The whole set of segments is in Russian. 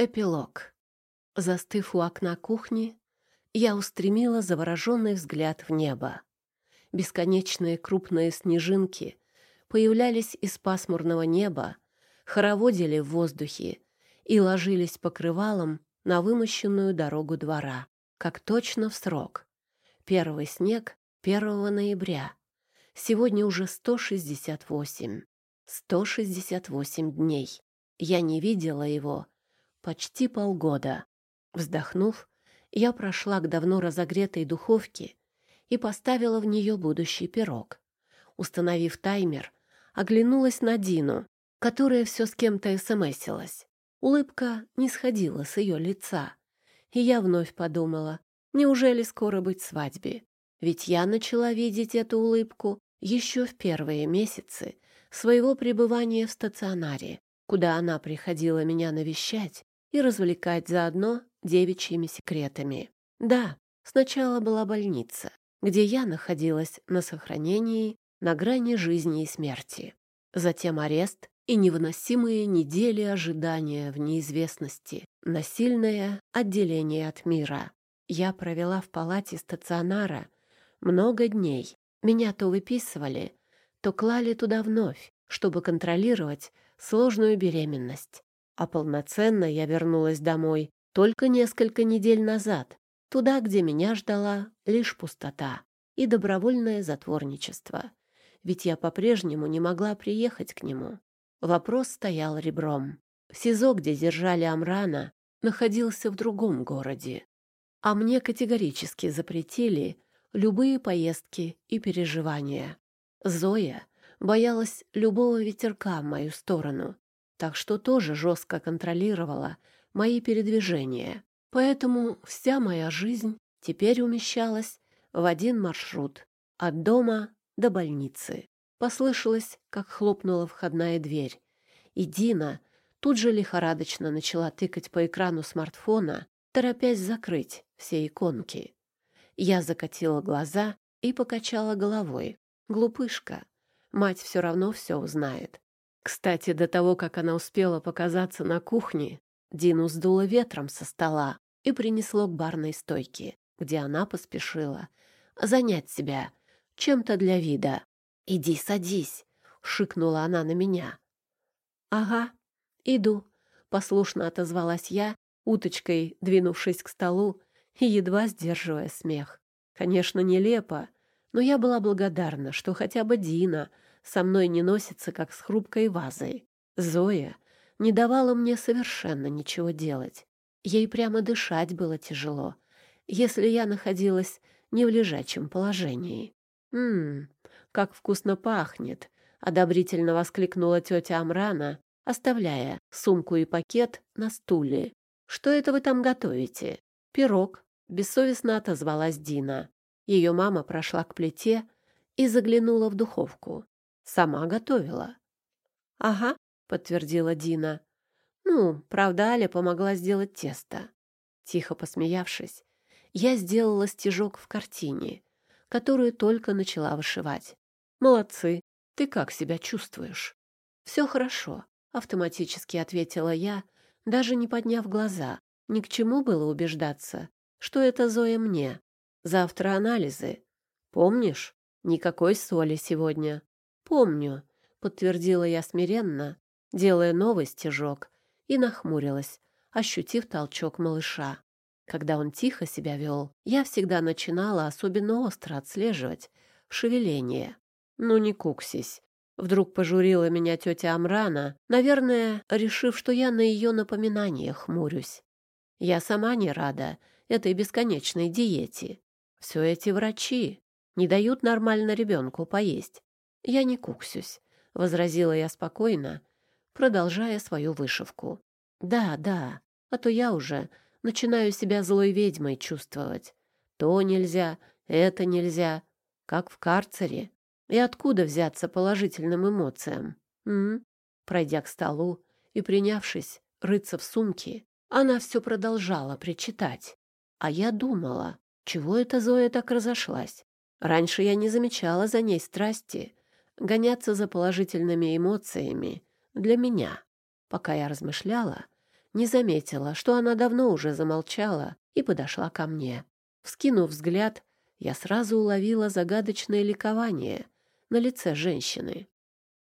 Эпилог. Застыв у окна кухни, я устремила завороженный взгляд в небо. Бесконечные крупные снежинки появлялись из пасмурного неба, хороводили в воздухе и ложились покрывалом на вымощенную дорогу двора, как точно в срок. Первый снег 1 ноября. Сегодня уже 168. 168 дней. Я не видела его почти полгода. Вздохнув, я прошла к давно разогретой духовке и поставила в нее будущий пирог. Установив таймер, оглянулась на Дину, которая все с кем-то смсилась. Улыбка не сходила с ее лица, и я вновь подумала, неужели скоро быть свадьбе? Ведь я начала видеть эту улыбку еще в первые месяцы своего пребывания в стационаре, куда она приходила меня навещать и развлекать заодно девичьими секретами. Да, сначала была больница, где я находилась на сохранении на грани жизни и смерти. Затем арест и невыносимые недели ожидания в неизвестности, насильное отделение от мира. Я провела в палате стационара много дней. Меня то выписывали, то клали туда вновь, чтобы контролировать сложную беременность. А полноценно я вернулась домой только несколько недель назад, туда, где меня ждала лишь пустота и добровольное затворничество. Ведь я по-прежнему не могла приехать к нему. Вопрос стоял ребром. СИЗО, где держали Амрана, находился в другом городе. А мне категорически запретили любые поездки и переживания. Зоя боялась любого ветерка в мою сторону так что тоже жестко контролировала мои передвижения. Поэтому вся моя жизнь теперь умещалась в один маршрут — от дома до больницы. Послышалось, как хлопнула входная дверь, и Дина тут же лихорадочно начала тыкать по экрану смартфона, торопясь закрыть все иконки. Я закатила глаза и покачала головой. Глупышка. Мать все равно все узнает. Кстати, до того, как она успела показаться на кухне, Дину сдуло ветром со стола и принесло к барной стойке, где она поспешила занять себя чем-то для вида. «Иди садись», — шикнула она на меня. «Ага, иду», — послушно отозвалась я, уточкой двинувшись к столу и едва сдерживая смех. Конечно, нелепо, но я была благодарна, что хотя бы Дина — со мной не носится, как с хрупкой вазой. Зоя не давала мне совершенно ничего делать. Ей прямо дышать было тяжело, если я находилась не в лежачем положении. «Ммм, как вкусно пахнет!» — одобрительно воскликнула тетя Амрана, оставляя сумку и пакет на стуле. «Что это вы там готовите?» «Пирог», — бессовестно отозвалась Дина. Ее мама прошла к плите и заглянула в духовку. Сама готовила. Ага, подтвердила Дина. Ну, правда, Аля помогла сделать тесто. Тихо посмеявшись, я сделала стежок в картине, которую только начала вышивать. Молодцы. Ты как себя чувствуешь? Все хорошо, автоматически ответила я, даже не подняв глаза. Ни к чему было убеждаться, что это Зоя мне. Завтра анализы. Помнишь? Никакой соли сегодня. «Помню», — подтвердила я смиренно, делая новый стежок, и нахмурилась, ощутив толчок малыша. Когда он тихо себя вел, я всегда начинала особенно остро отслеживать шевеление. «Ну не куксись». Вдруг пожурила меня тетя Амрана, наверное, решив, что я на ее напоминание хмурюсь. Я сама не рада этой бесконечной диете. Все эти врачи не дают нормально ребенку поесть. «Я не куксюсь», — возразила я спокойно, продолжая свою вышивку. «Да, да, а то я уже начинаю себя злой ведьмой чувствовать. То нельзя, это нельзя, как в карцере. И откуда взяться положительным эмоциям? М? Пройдя к столу и принявшись рыться в сумке, она все продолжала причитать. А я думала, чего это Зоя так разошлась? Раньше я не замечала за ней страсти, гоняться за положительными эмоциями для меня. Пока я размышляла, Не заметила, что она давно уже замолчала и подошла ко мне. Вскинув взгляд, я сразу уловила загадочное ликование на лице женщины.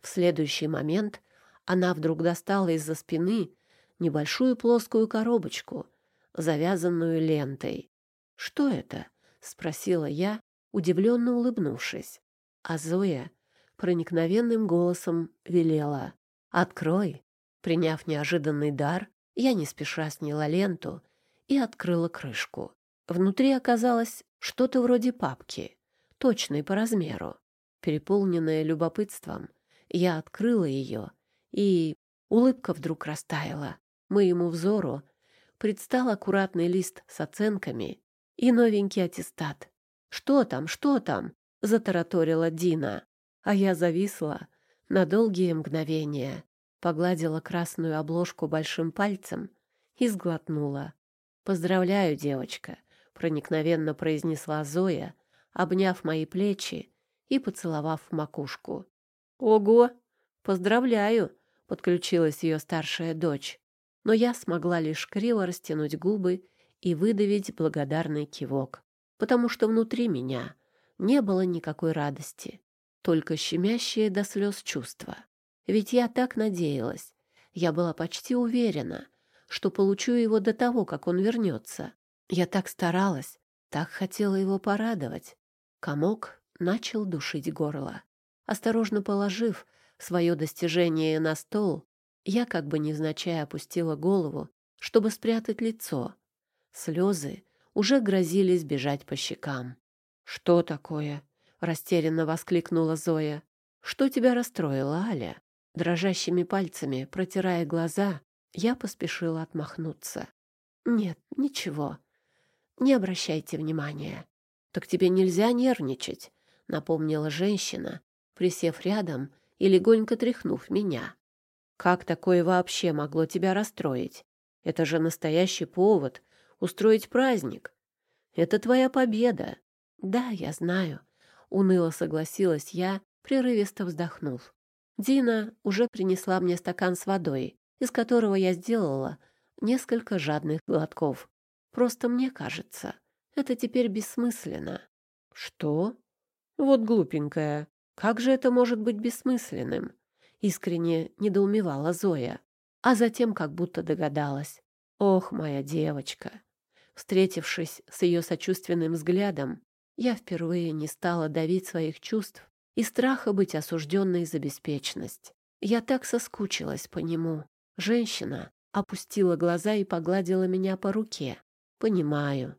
В следующий момент она вдруг достала из-за спины небольшую плоскую коробочку, завязанную лентой. «Что это?» — спросила я, удивленно улыбнувшись. А Зоя проникновенным голосом велела. «Открой!» Приняв неожиданный дар, я не спеша сняла ленту и открыла крышку. Внутри оказалось что-то вроде папки, точной по размеру. Переполненная любопытством, я открыла ее, и улыбка вдруг растаяла. Моему взору предстал аккуратный лист с оценками и новенький аттестат. «Что там, что там?» — затараторила Дина. А я зависла на долгие мгновения, погладила красную обложку большим пальцем и сглотнула. «Поздравляю, девочка», — проникновенно произнесла Зоя, обняв мои плечи и поцеловав в макушку. «Ого! Поздравляю!» — подключилась ее старшая дочь. Но я смогла лишь криво растянуть губы и выдавить благодарный кивок, потому что внутри меня не было никакой радости, только щемящее до слез чувство. Ведь я так надеялась, я была почти уверена, что получу его до того, как он вернется. Я так старалась, так хотела его порадовать. Комок начал душить горло. Осторожно положив свое достижение на стол, я как бы невзначай опустила голову, чтобы спрятать лицо. Слезы уже грозились бежать по щекам. «Что такое?» — растерянно воскликнула Зоя. «Что тебя расстроило, Аля?» Дрожащими пальцами, протирая глаза, я поспешила отмахнуться. «Нет, ничего. Не обращайте внимания. Так тебе нельзя нервничать напомнила женщина, присев рядом и легонько тряхнув меня. Как такое вообще могло тебя расстроить? Это же настоящий повод устроить праздник. Это твоя победа. Да, я знаю, уныло согласилась я, прерывисто вздохнув. Дина уже принесла мне стакан с водой, из которого я сделала несколько жадных глотков. Просто мне кажется, это теперь бессмысленно. Что? Вот глупенькая. Как же это может быть бессмысленным? Искренне недоумевала Зоя, а затем как будто догадалась. Ох, моя девочка. Встретившись с ее сочувственным взглядом, я впервые не стала давить своих чувств и страха быть осужденной за беспечность. Я так соскучилась по нему. Женщина опустила глаза и погладила меня по руке. «Понимаю.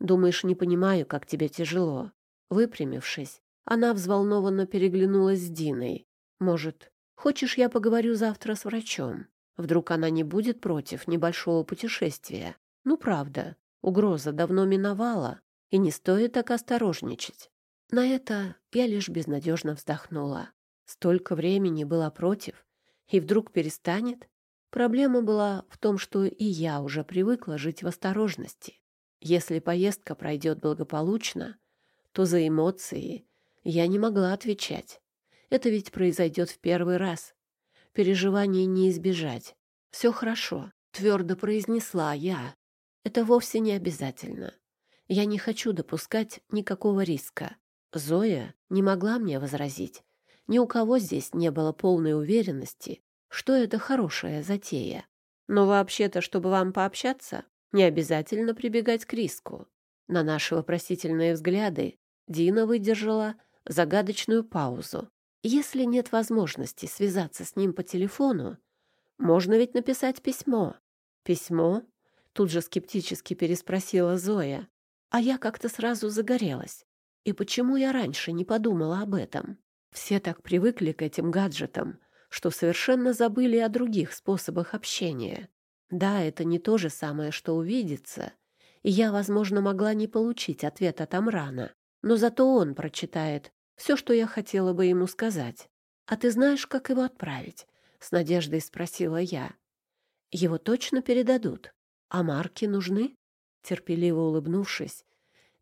Думаешь, не понимаю, как тебе тяжело. Выпрямившись, она взволнованно переглянулась с Диной. «Может, хочешь, я поговорю завтра с врачом? Вдруг она не будет против небольшого путешествия? Ну, правда, угроза давно миновала, и не стоит так осторожничать». На это я лишь безнадежно вздохнула. Столько времени была против, и вдруг перестанет? Проблема была в том, что и я уже привыкла жить в осторожности. Если поездка пройдет благополучно, то за эмоции я не могла отвечать. Это ведь произойдет в первый раз. Переживаний не избежать. Все хорошо, твердо произнесла я. Это вовсе не обязательно. Я не хочу допускать никакого риска. Зоя не могла мне возразить. Ни у кого здесь не было полной уверенности, что это хорошая затея. Но вообще-то, чтобы вам пообщаться, не обязательно прибегать к риску. На наши вопросительные взгляды Дина выдержала загадочную паузу. Если нет возможности связаться с ним по телефону, можно ведь написать письмо. Письмо? Тут же скептически переспросила Зоя. А я как-то сразу загорелась. И почему я раньше не подумала об этом? Все так привыкли к этим гаджетам, что совершенно забыли о других способах общения. Да, это не то же самое, что увидеться, и я, возможно, могла не получить ответ от Амрана. Но зато он прочитает все, что я хотела бы ему сказать. «А ты знаешь, как его отправить?» — с надеждой спросила я. «Его точно передадут. А марки нужны?» Терпеливо улыбнувшись,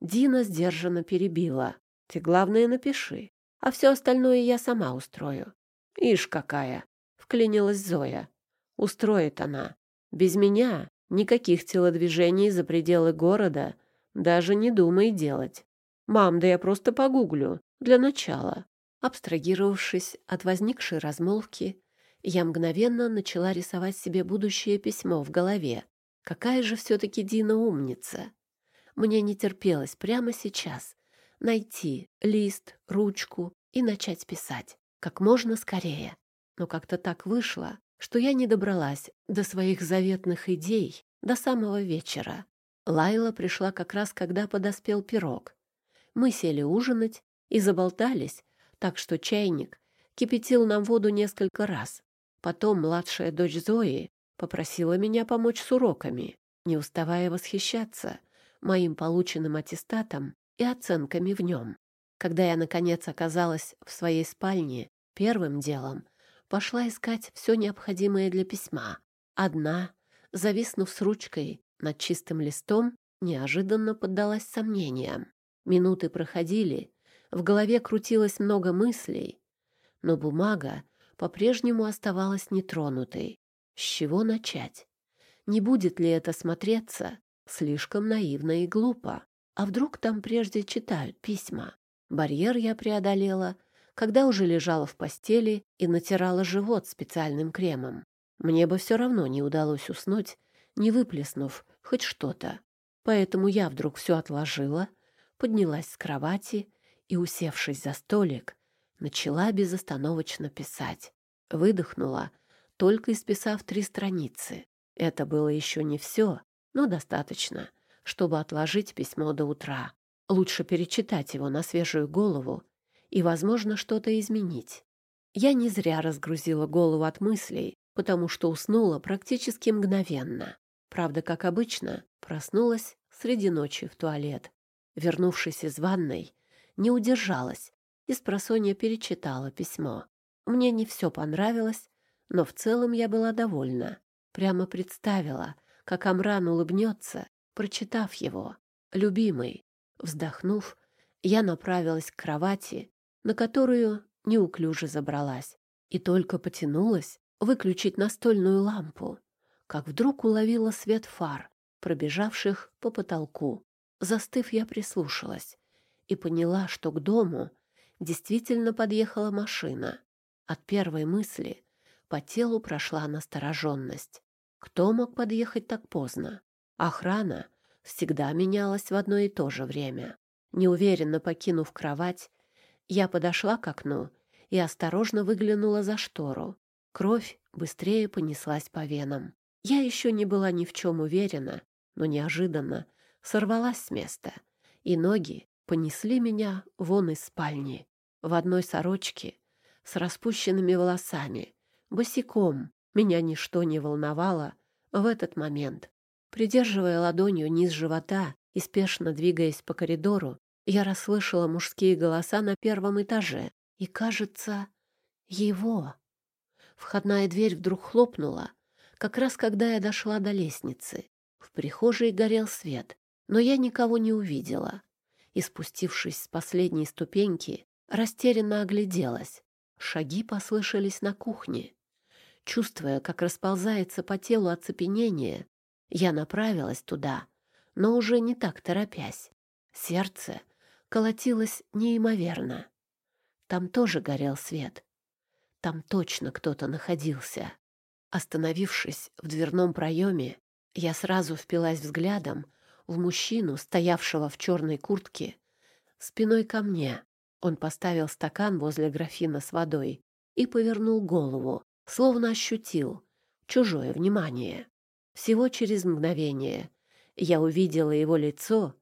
Дина сдержанно перебила. «Ты, главное, напиши, а все остальное я сама устрою». «Ишь какая!» — вклинилась Зоя. «Устроит она. Без меня никаких телодвижений за пределы города даже не думай делать. Мам, да я просто погуглю. Для начала. Абстрагировавшись от возникшей размолвки, я мгновенно начала рисовать себе будущее письмо в голове. Какая же все-таки Дина умница! Мне не терпелось прямо сейчас найти лист, ручку и начать писать. Как можно скорее. Но как-то так вышло, что я не добралась до своих заветных идей до самого вечера. Лайла пришла как раз, когда подоспел пирог. Мы сели ужинать и заболтались, так что чайник кипятил нам воду несколько раз. Потом младшая дочь Зои попросила меня помочь с уроками, не уставая восхищаться моим полученным аттестатом и оценками в нем. Когда я, наконец, оказалась в своей спальне, первым делом пошла искать все необходимое для письма. Одна, зависнув с ручкой над чистым листом, неожиданно поддалась сомнениям. Минуты проходили, в голове крутилось много мыслей, но бумага по-прежнему оставалась нетронутой. С чего начать? Не будет ли это смотреться слишком наивно и глупо? А вдруг там прежде читают письма? Барьер я преодолела, когда уже лежала в постели и натирала живот специальным кремом. Мне бы все равно не удалось уснуть, не выплеснув хоть что-то. Поэтому я вдруг все отложила, поднялась с кровати и, усевшись за столик, начала безостановочно писать. Выдохнула, только исписав три страницы. Это было еще не все, но достаточно, чтобы отложить письмо до утра. Лучше перечитать его на свежую голову и, возможно, что-то изменить. Я не зря разгрузила голову от мыслей, потому что уснула практически мгновенно. Правда, как обычно, проснулась среди ночи в туалет. Вернувшись из ванной, не удержалась и с перечитала письмо. Мне не все понравилось, но в целом я была довольна. Прямо представила, как Амран улыбнется, прочитав его. «Любимый». Вздохнув, я направилась к кровати, на которую неуклюже забралась, и только потянулась выключить настольную лампу, как вдруг уловила свет фар, пробежавших по потолку. Застыв, я прислушалась и поняла, что к дому действительно подъехала машина. От первой мысли по телу прошла настороженность. Кто мог подъехать так поздно? Охрана всегда менялась в одно и то же время. Неуверенно покинув кровать, я подошла к окну и осторожно выглянула за штору. Кровь быстрее понеслась по венам. Я еще не была ни в чем уверена, но неожиданно сорвалась с места, и ноги понесли меня вон из спальни. В одной сорочке, с распущенными волосами, босиком. Меня ничто не волновало в этот момент. Придерживая ладонью низ живота и спешно двигаясь по коридору, я расслышала мужские голоса на первом этаже. И, кажется, его. Входная дверь вдруг хлопнула, как раз когда я дошла до лестницы. В прихожей горел свет, но я никого не увидела. И, спустившись с последней ступеньки, растерянно огляделась. Шаги послышались на кухне. Чувствуя, как расползается по телу оцепенение, я направилась туда, но уже не так торопясь. Сердце колотилось неимоверно. Там тоже горел свет. Там точно кто-то находился. Остановившись в дверном проеме, я сразу впилась взглядом в мужчину, стоявшего в черной куртке, спиной ко мне. Он поставил стакан возле графина с водой и повернул голову, словно ощутил чужое внимание. Всего через мгновение я увидела его лицо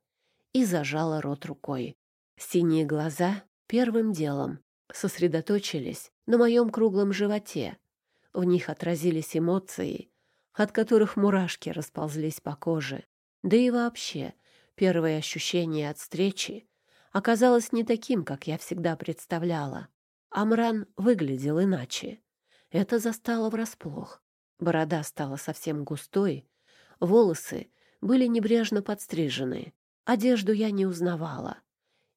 и зажала рот рукой. Синие глаза первым делом сосредоточились на моем круглом животе. В них отразились эмоции, от которых мурашки расползлись по коже. Да и вообще, первое ощущение от встречи оказалось не таким, как я всегда представляла. Амран выглядел иначе. Это застало врасплох. Борода стала совсем густой, волосы были небрежно подстрижены, одежду я не узнавала.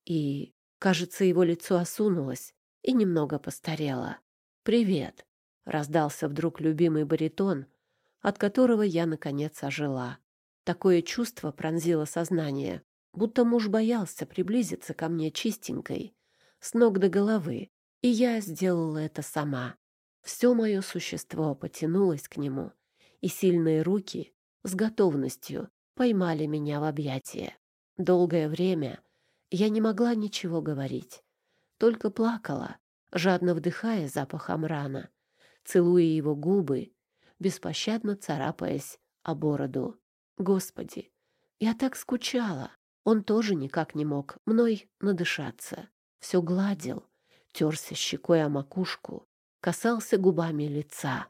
И, кажется, его лицо осунулось и немного постарело. «Привет!» — раздался вдруг любимый баритон, от которого я, наконец, ожила. Такое чувство пронзило сознание, будто муж боялся приблизиться ко мне чистенькой, с ног до головы, и я сделала это сама. Все мое существо потянулось к нему, и сильные руки с готовностью поймали меня в объятия. Долгое время я не могла ничего говорить, только плакала, жадно вдыхая запах амрана, целуя его губы, беспощадно царапаясь о бороду. Господи, я так скучала. Он тоже никак не мог мной надышаться. Все гладил, терся щекой о макушку, касался губами лица.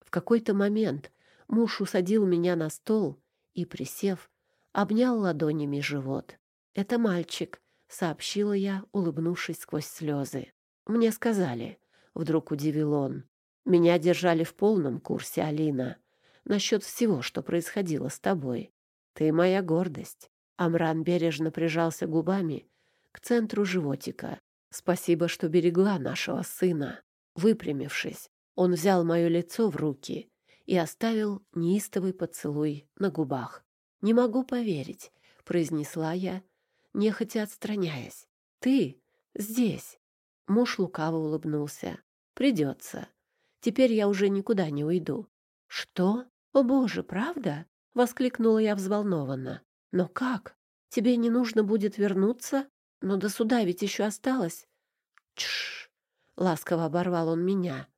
В какой-то момент муж усадил меня на стол и, присев, обнял ладонями живот. «Это мальчик», — сообщила я, улыбнувшись сквозь слезы. «Мне сказали», — вдруг удивил он. «Меня держали в полном курсе, Алина, насчет всего, что происходило с тобой. Ты моя гордость». Амран бережно прижался губами к центру животика. «Спасибо, что берегла нашего сына». Выпрямившись, он взял мое лицо в руки и оставил неистовый поцелуй на губах. «Не могу поверить», — произнесла я, нехотя отстраняясь. «Ты здесь». Муж лукаво улыбнулся. «Придется. Теперь я уже никуда не уйду». «Что? О, боже, правда?» — воскликнула я взволнованно. «Но как? Тебе не нужно будет вернуться? Но до суда ведь еще осталось». «Тш!» — ласково оборвал он меня.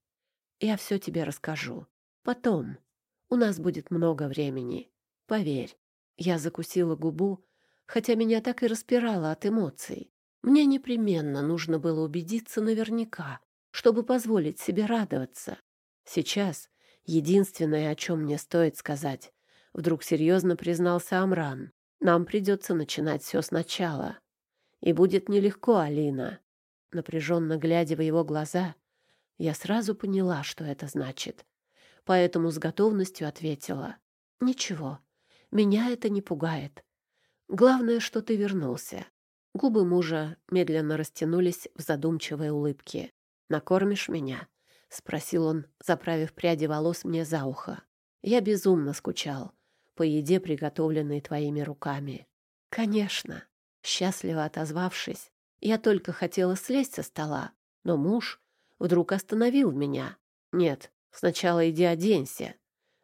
«Я все тебе расскажу. Потом. У нас будет много времени. Поверь». Я закусила губу, хотя меня так и распирало от эмоций. Мне непременно нужно было убедиться наверняка, чтобы позволить себе радоваться. Сейчас единственное, о чем мне стоит сказать, вдруг серьезно признался Амран. Нам придется начинать все сначала. И будет нелегко, Алина. Напряженно глядя в его глаза, я сразу поняла, что это значит. Поэтому с готовностью ответила. «Ничего, меня это не пугает. Главное, что ты вернулся. Губы мужа медленно растянулись в задумчивой улыбке. «Накормишь меня?» — спросил он, заправив пряди волос мне за ухо. «Я безумно скучал по еде, приготовленной твоими руками». «Конечно!» Счастливо отозвавшись, я только хотела слезть со стола, но муж вдруг остановил меня. «Нет, сначала иди оденься.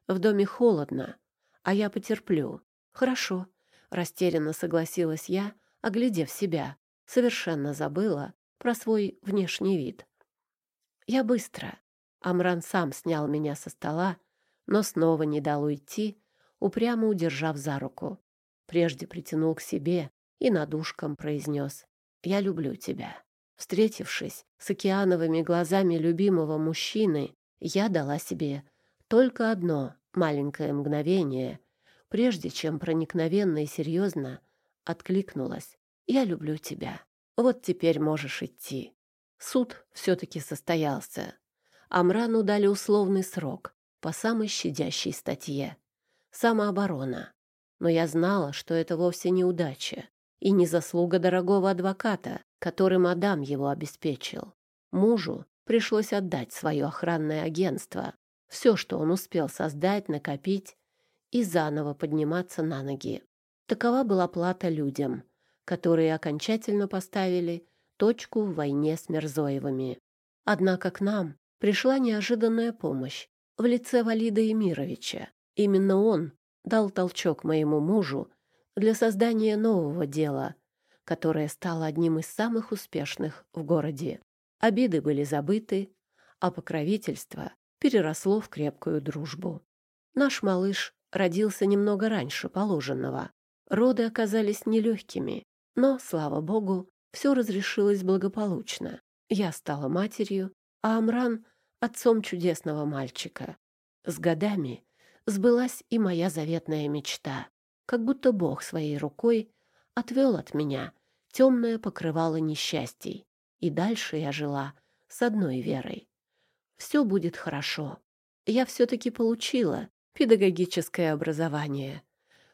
В доме холодно, а я потерплю». «Хорошо», — растерянно согласилась я, оглядев себя, совершенно забыла про свой внешний вид. Я быстро. Амран сам снял меня со стола, но снова не дал уйти, упрямо удержав за руку. Прежде притянул к себе и над ушком произнес «Я люблю тебя». Встретившись с океановыми глазами любимого мужчины, я дала себе только одно маленькое мгновение, прежде чем проникновенно и серьезно откликнулась. «Я люблю тебя. Вот теперь можешь идти». Суд все-таки состоялся. Амрану дали условный срок по самой щадящей статье. Самооборона. Но я знала, что это вовсе не удача и не заслуга дорогого адвоката, которым Адам его обеспечил. Мужу пришлось отдать свое охранное агентство, все, что он успел создать, накопить и заново подниматься на ноги. Такова была плата людям, которые окончательно поставили точку в войне с Мерзоевыми. Однако к нам пришла неожиданная помощь в лице Валида Емировича. Именно он дал толчок моему мужу для создания нового дела, которое стало одним из самых успешных в городе. Обиды были забыты, а покровительство переросло в крепкую дружбу. Наш малыш родился немного раньше положенного, Роды оказались нелегкими, но, слава богу, все разрешилось благополучно. Я стала матерью, а Амран — отцом чудесного мальчика. С годами сбылась и моя заветная мечта. Как будто Бог своей рукой отвел от меня темное покрывало несчастий. И дальше я жила с одной верой. Все будет хорошо. Я все-таки получила педагогическое образование.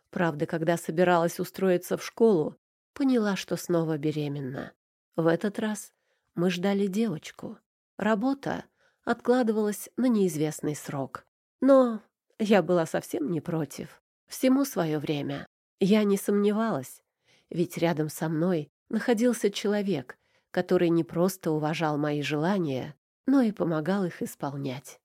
Правда, когда собиралась устроиться в школу, поняла, что снова беременна. В этот раз мы ждали девочку. Работа откладывалась на неизвестный срок. Но Я была совсем не против. Всему свое время. Я не сомневалась, ведь рядом со мной находился человек, который не просто уважал мои желания, но и помогал их исполнять.